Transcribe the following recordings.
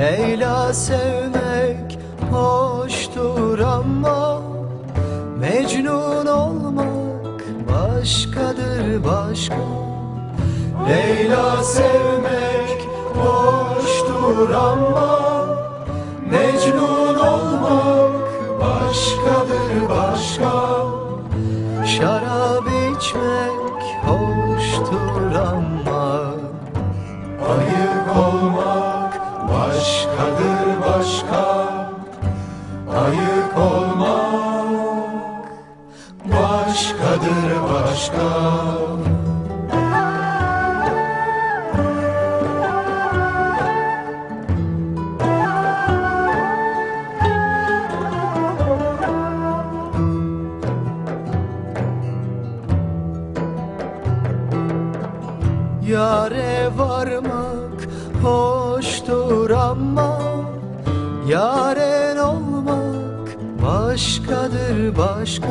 Leyla sevmek hoştur ama Mecnun olmak başkadır başka. Leyla sevmek hoştur ama Mecnun olmak başkadır başka. Şarap içmek hoştur ama Ayık olmak başkadır başka Ayık olmak. Başkadır başka. Yare varmak hoştur ama Yaren olmak başkadır başka.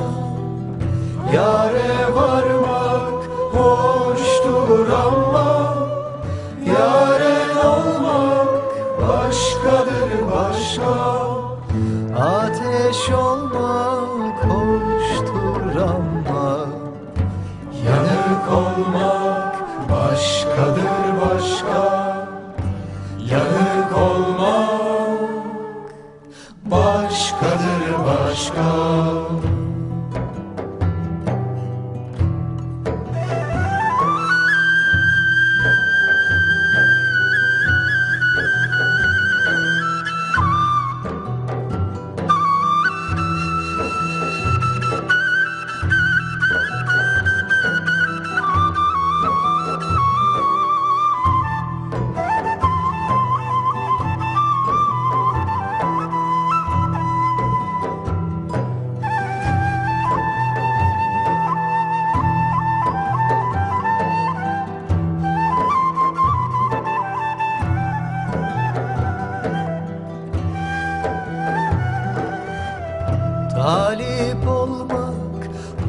Yare varmak hoştur ama Yaren olmak başkadır başka. Ateş olmak başkadır başka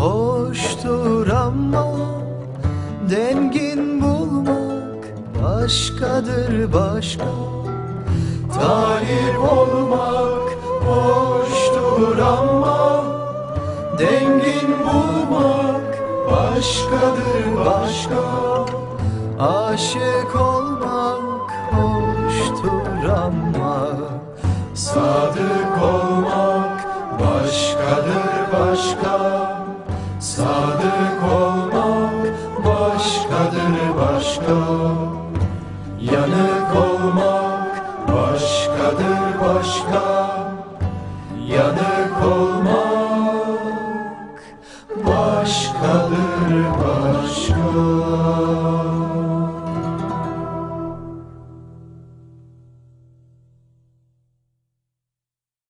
hoştur ama Dengin bulmak başkadır başka. Talip olmak hoştur ama Dengin bulmak başkadır başka. Aşık olmak hoştur ama Sadık olmak başkadır başka Yanık olmak başkadır başka